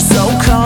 so cold.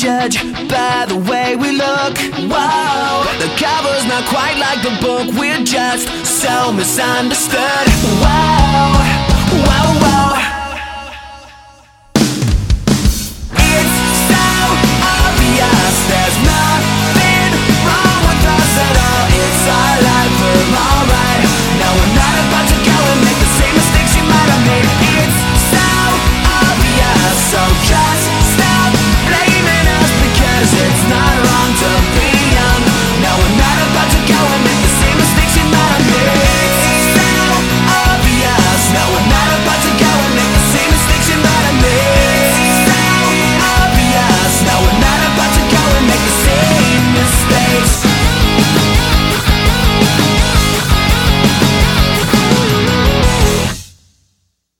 judge by the way we look. Wow, the cover's not quite like the book. We're just so misunderstood. Wow, wow, wow.